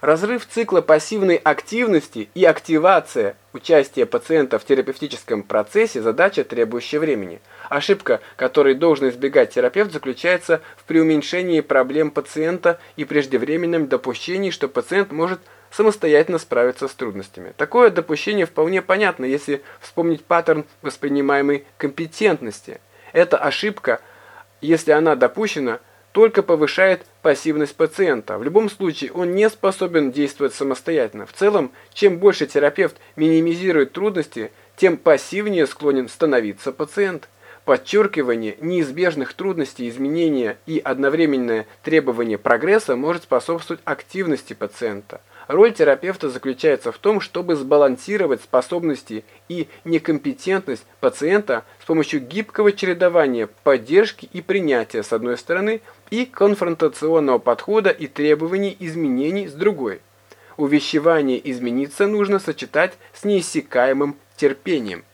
Разрыв цикла пассивной активности и активация участия пациента в терапевтическом процессе – задача, требующая времени. Ошибка, которой должен избегать терапевт, заключается в преуменьшении проблем пациента и преждевременном допущении, что пациент может самостоятельно справиться с трудностями. Такое допущение вполне понятно, если вспомнить паттерн воспринимаемой компетентности. Эта ошибка, если она допущена – только повышает пассивность пациента. В любом случае он не способен действовать самостоятельно. В целом, чем больше терапевт минимизирует трудности, тем пассивнее склонен становиться пациент. Подчеркивание неизбежных трудностей изменения и одновременное требование прогресса может способствовать активности пациента. Роль терапевта заключается в том, чтобы сбалансировать способности и некомпетентность пациента с помощью гибкого чередования поддержки и принятия с одной стороны и конфронтационного подхода и требований изменений с другой. Увещевание измениться нужно сочетать с неиссякаемым терпением.